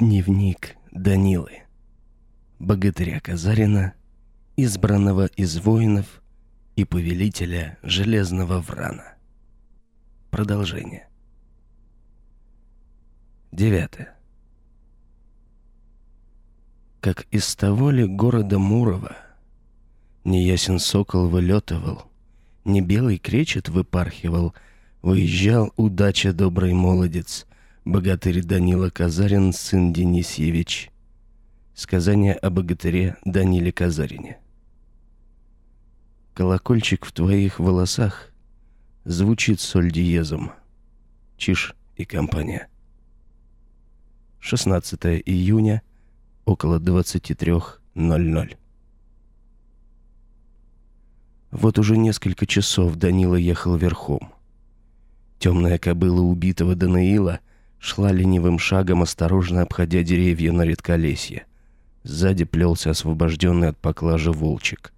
Дневник Данилы. Богатыря Казарина, избранного из воинов и повелителя Железного Врана. Продолжение. Девятое. Как из того ли города Мурова Неясен сокол вылетывал, Не белый кречет выпархивал, Выезжал удача добрый молодец, Богатырь Данила Казарин, сын Денисьевич. Сказание о богатыре Даниле Казарине. Колокольчик в твоих волосах звучит соль диезом. Чиж и компания. 16 июня, около 23.00. Вот уже несколько часов Данила ехал верхом. Темная кобыла убитого Даниила шла ленивым шагом, осторожно обходя деревья на редколесье. Сзади плелся освобожденный от поклажи волчик.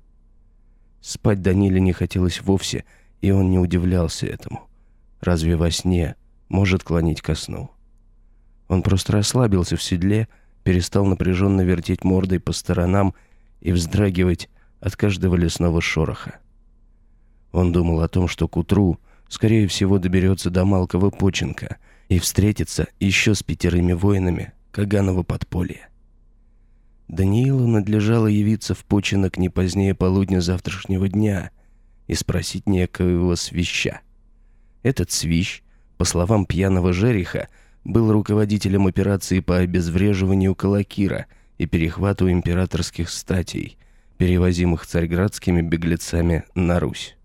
Спать Даниле не хотелось вовсе, и он не удивлялся этому. Разве во сне может клонить ко сну? Он просто расслабился в седле, перестал напряженно вертеть мордой по сторонам и вздрагивать от каждого лесного шороха. Он думал о том, что к утру, скорее всего, доберется до Малкова Поченка и встретится еще с пятерыми воинами Каганова подполья. Даниилу надлежало явиться в починок не позднее полудня завтрашнего дня и спросить некоего свища. Этот свищ, по словам пьяного жереха, был руководителем операции по обезвреживанию Калакира и перехвату императорских статей, перевозимых царьградскими беглецами на Русь.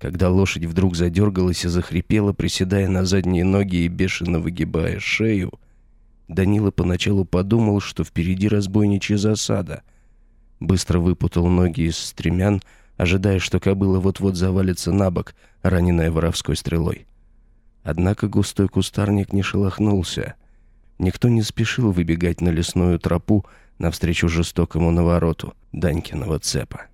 Когда лошадь вдруг задергалась и захрипела, приседая на задние ноги и бешено выгибая шею, Данила поначалу подумал, что впереди разбойничья засада. Быстро выпутал ноги из стремян, ожидая, что кобыла вот-вот завалится на бок, раненая воровской стрелой. Однако густой кустарник не шелохнулся. Никто не спешил выбегать на лесную тропу навстречу жестокому навороту Данькиного цепа.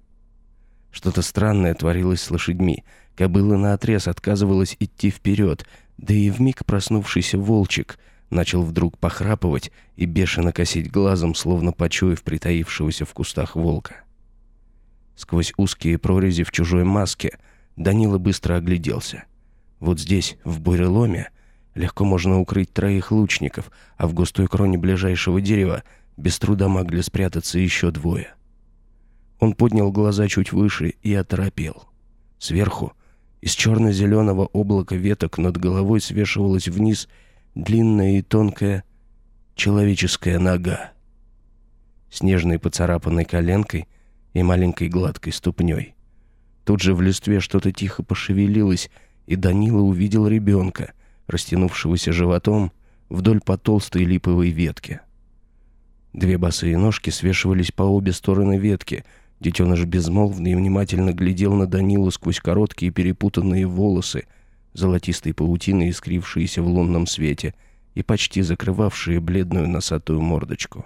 Что-то странное творилось с лошадьми. Кобыла наотрез отказывалась идти вперед, да и вмиг проснувшийся волчик — начал вдруг похрапывать и бешено косить глазом, словно почуяв притаившегося в кустах волка. Сквозь узкие прорези в чужой маске Данила быстро огляделся. Вот здесь, в буреломе, легко можно укрыть троих лучников, а в густой кроне ближайшего дерева без труда могли спрятаться еще двое. Он поднял глаза чуть выше и оторопел. Сверху, из черно-зеленого облака веток над головой свешивалась вниз длинная и тонкая человеческая нога. Снежной поцарапанной коленкой и маленькой гладкой ступней. Тут же в листве что-то тихо пошевелилось, и Данила увидел ребенка, растянувшегося животом вдоль по толстой липовой ветке. Две босые ножки свешивались по обе стороны ветки. Детеныш безмолвно и внимательно глядел на Данилу сквозь короткие перепутанные волосы, золотистой паутиной, искрившиеся в лунном свете, и почти закрывавшие бледную носатую мордочку.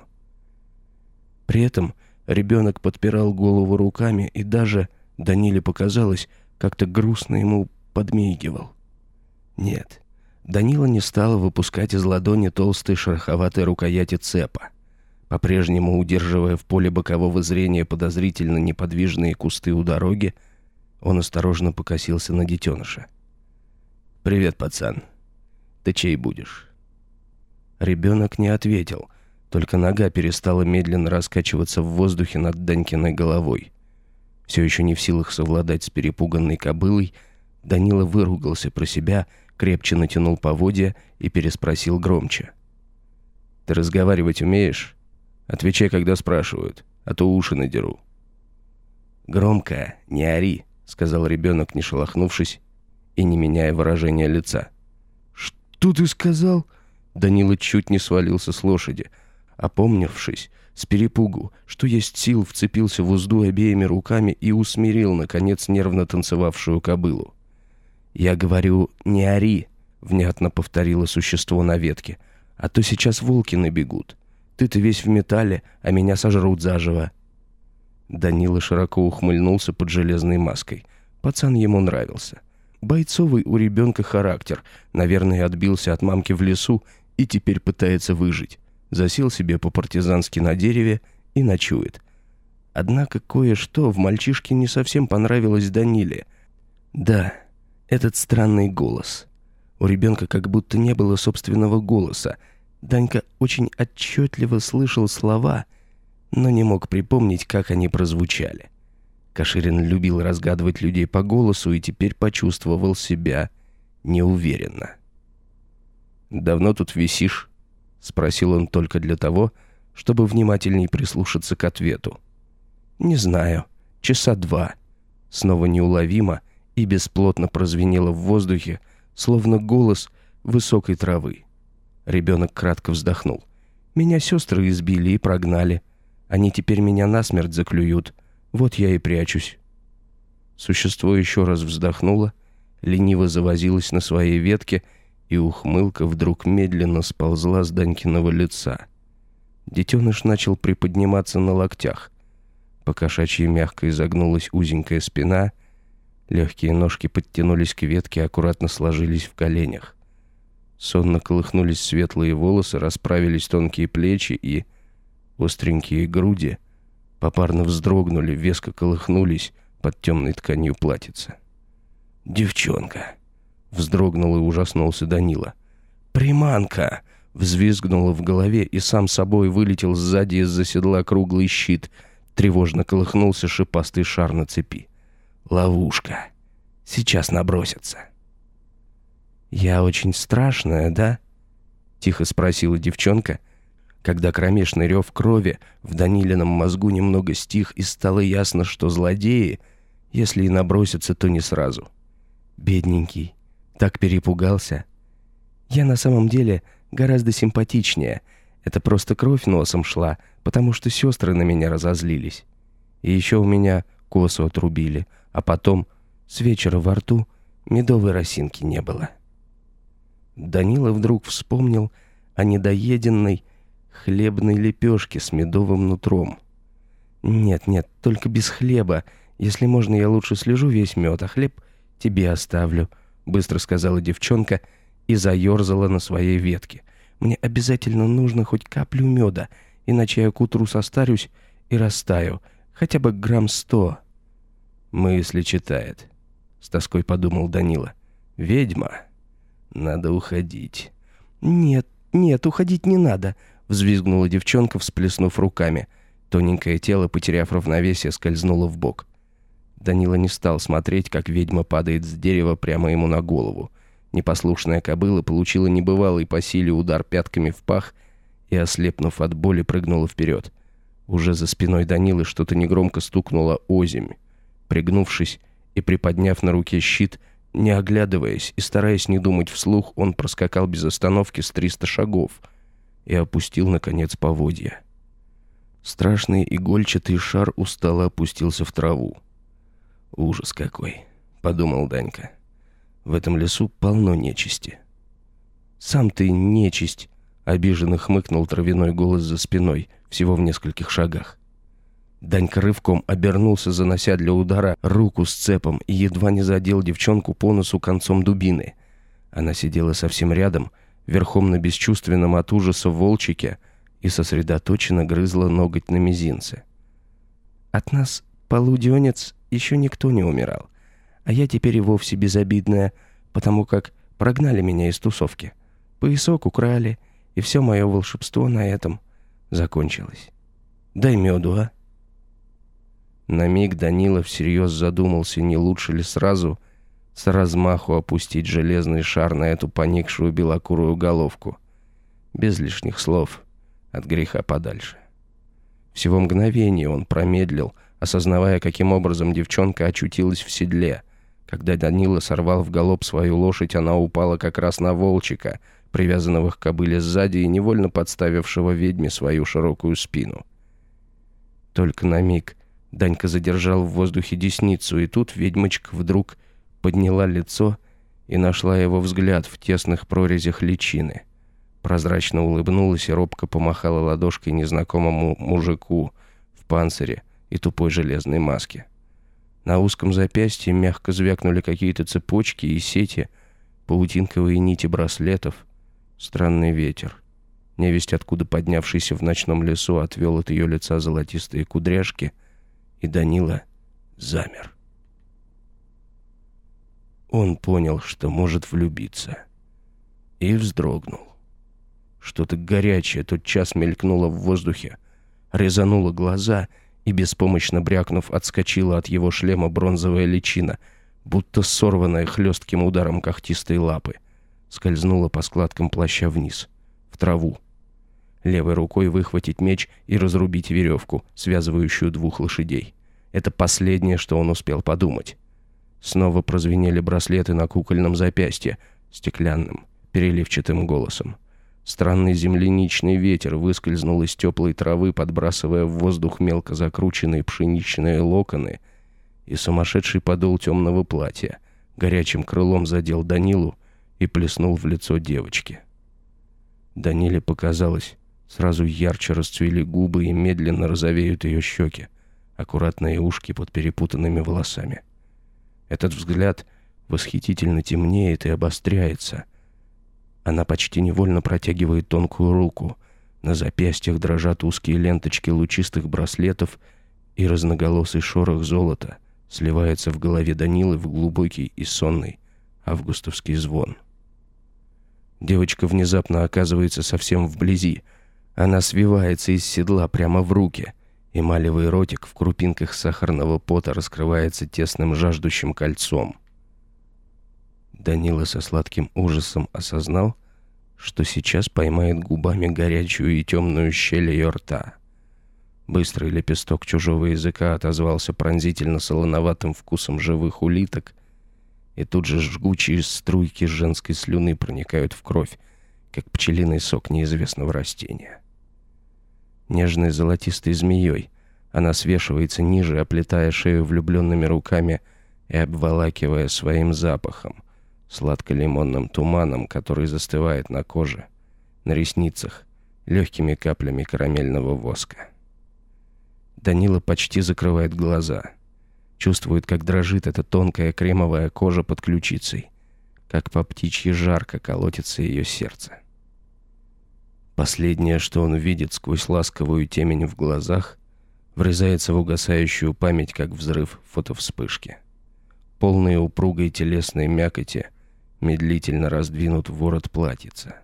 При этом ребенок подпирал голову руками и даже, Даниле показалось, как-то грустно ему подмигивал. Нет, Данила не стала выпускать из ладони толстой шероховатой рукояти цепа. По-прежнему удерживая в поле бокового зрения подозрительно неподвижные кусты у дороги, он осторожно покосился на детеныша. — «Привет, пацан. Ты чей будешь?» Ребенок не ответил, только нога перестала медленно раскачиваться в воздухе над Данькиной головой. Все еще не в силах совладать с перепуганной кобылой, Данила выругался про себя, крепче натянул поводья и переспросил громче. «Ты разговаривать умеешь? Отвечай, когда спрашивают, а то уши надеру». «Громко, не ори», — сказал ребенок, не шелохнувшись и не меняя выражения лица. «Что ты сказал?» Данила чуть не свалился с лошади. Опомнившись, с перепугу, что есть сил, вцепился в узду обеими руками и усмирил, наконец, нервно танцевавшую кобылу. «Я говорю, не ори», — внятно повторило существо на ветке, «а то сейчас волки набегут. Ты-то весь в металле, а меня сожрут заживо». Данила широко ухмыльнулся под железной маской. Пацан ему нравился. Бойцовый у ребенка характер. Наверное, отбился от мамки в лесу и теперь пытается выжить. засел себе по-партизански на дереве и ночует. Однако кое-что в мальчишке не совсем понравилось Даниле. Да, этот странный голос. У ребенка как будто не было собственного голоса. Данька очень отчетливо слышал слова, но не мог припомнить, как они прозвучали. Каширин любил разгадывать людей по голосу и теперь почувствовал себя неуверенно. «Давно тут висишь?» — спросил он только для того, чтобы внимательней прислушаться к ответу. «Не знаю. Часа два». Снова неуловимо и бесплотно прозвенело в воздухе, словно голос высокой травы. Ребенок кратко вздохнул. «Меня сестры избили и прогнали. Они теперь меня насмерть заклюют. Вот я и прячусь». Существо еще раз вздохнуло, лениво завозилось на своей ветке, и ухмылка вдруг медленно сползла с Данькиного лица. Детеныш начал приподниматься на локтях. По кошачьи мягко изогнулась узенькая спина, легкие ножки подтянулись к ветке, аккуратно сложились в коленях. Сонно колыхнулись светлые волосы, расправились тонкие плечи и остренькие груди попарно вздрогнули, веско колыхнулись под темной тканью платьица. «Девчонка!» — вздрогнул и ужаснулся Данила. «Приманка!» — взвизгнуло в голове, и сам собой вылетел сзади из-за седла круглый щит. Тревожно колыхнулся шипастый шар на цепи. «Ловушка! Сейчас набросятся!» «Я очень страшная, да?» — тихо спросила девчонка, когда кромешный рев крови в Данилином мозгу немного стих и стало ясно, что злодеи, если и набросятся, то не сразу — Бедненький. Так перепугался. Я на самом деле гораздо симпатичнее. Это просто кровь носом шла, потому что сестры на меня разозлились. И еще у меня косу отрубили, а потом с вечера во рту медовой росинки не было. Данила вдруг вспомнил о недоеденной хлебной лепешке с медовым нутром. Нет, нет, только без хлеба. Если можно, я лучше слежу весь мед, а хлеб тебе оставлю», — быстро сказала девчонка и заерзала на своей ветке. «Мне обязательно нужно хоть каплю меда, иначе я к утру состарюсь и растаю, хотя бы грамм сто». «Мысли читает», — с тоской подумал Данила. «Ведьма. Надо уходить». «Нет, нет, уходить не надо», — взвизгнула девчонка, всплеснув руками. Тоненькое тело, потеряв равновесие, скользнуло в бок. Данила не стал смотреть, как ведьма падает с дерева прямо ему на голову. Непослушная кобыла получила небывалый по силе удар пятками в пах и, ослепнув от боли, прыгнула вперед. Уже за спиной Данилы что-то негромко стукнуло озимь. Пригнувшись и приподняв на руке щит, не оглядываясь и стараясь не думать вслух, он проскакал без остановки с триста шагов и опустил, наконец, поводья. Страшный игольчатый шар устало опустился в траву. «Ужас какой!» — подумал Данька. «В этом лесу полно нечисти». «Сам ты нечисть!» — обиженно хмыкнул травяной голос за спиной, всего в нескольких шагах. Данька рывком обернулся, занося для удара руку с цепом и едва не задел девчонку по носу концом дубины. Она сидела совсем рядом, верхом на бесчувственном от ужаса волчике и сосредоточенно грызла ноготь на мизинце. «От нас полуденец еще никто не умирал. А я теперь и вовсе безобидная, потому как прогнали меня из тусовки. Поясок украли, и все мое волшебство на этом закончилось. Дай меду, а? На миг Данила всерьез задумался, не лучше ли сразу с размаху опустить железный шар на эту поникшую белокурую головку. Без лишних слов, от греха подальше. Всего мгновение он промедлил, осознавая, каким образом девчонка очутилась в седле. Когда Данила сорвал в галоп свою лошадь, она упала как раз на волчика, привязанного к кобыле сзади и невольно подставившего ведьме свою широкую спину. Только на миг Данька задержал в воздухе десницу, и тут ведьмочка вдруг подняла лицо и нашла его взгляд в тесных прорезях личины. Прозрачно улыбнулась и робко помахала ладошкой незнакомому мужику в панцире, и тупой железной маске. На узком запястье мягко звякнули какие-то цепочки и сети, паутинковые нити браслетов. Странный ветер. невесть откуда поднявшийся в ночном лесу, отвел от ее лица золотистые кудряшки, и Данила замер. Он понял, что может влюбиться, и вздрогнул. Что-то горячее тот час мелькнуло в воздухе, резануло глаза и, беспомощно брякнув, отскочила от его шлема бронзовая личина, будто сорванная хлестким ударом когтистой лапы, скользнула по складкам плаща вниз, в траву. Левой рукой выхватить меч и разрубить веревку, связывающую двух лошадей. Это последнее, что он успел подумать. Снова прозвенели браслеты на кукольном запястье, стеклянным, переливчатым голосом. Странный земляничный ветер выскользнул из теплой травы, подбрасывая в воздух мелко закрученные пшеничные локоны, и сумасшедший подол темного платья горячим крылом задел Данилу и плеснул в лицо девочки. Даниле показалось, сразу ярче расцвели губы и медленно розовеют ее щеки, аккуратные ушки под перепутанными волосами. Этот взгляд восхитительно темнеет и обостряется. Она почти невольно протягивает тонкую руку. На запястьях дрожат узкие ленточки лучистых браслетов, и разноголосый шорох золота сливается в голове Данилы в глубокий и сонный августовский звон. Девочка внезапно оказывается совсем вблизи. Она свивается из седла прямо в руки — Эмалевый ротик в крупинках сахарного пота раскрывается тесным жаждущим кольцом. Данила со сладким ужасом осознал, что сейчас поймает губами горячую и темную щель ее рта. Быстрый лепесток чужого языка отозвался пронзительно солоноватым вкусом живых улиток, и тут же жгучие струйки женской слюны проникают в кровь, как пчелиный сок неизвестного растения нежной золотистой змеей. Она свешивается ниже, оплетая шею влюбленными руками и обволакивая своим запахом, сладко-лимонным туманом, который застывает на коже, на ресницах, легкими каплями карамельного воска. Данила почти закрывает глаза. Чувствует, как дрожит эта тонкая кремовая кожа под ключицей, как по птичьи жарко колотится ее сердце. Последнее, что он видит сквозь ласковую темень в глазах, врезается в угасающую память, как взрыв фотовспышки. Полные упругой телесной мякоти медлительно раздвинут ворот платьица.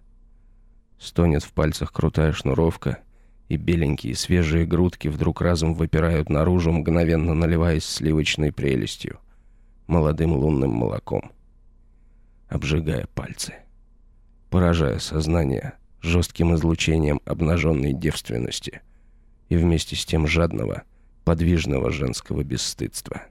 Стонет в пальцах крутая шнуровка, и беленькие свежие грудки вдруг разом выпирают наружу, мгновенно наливаясь сливочной прелестью, молодым лунным молоком, обжигая пальцы, поражая сознание — жестким излучением обнаженной девственности и вместе с тем жадного, подвижного женского бесстыдства.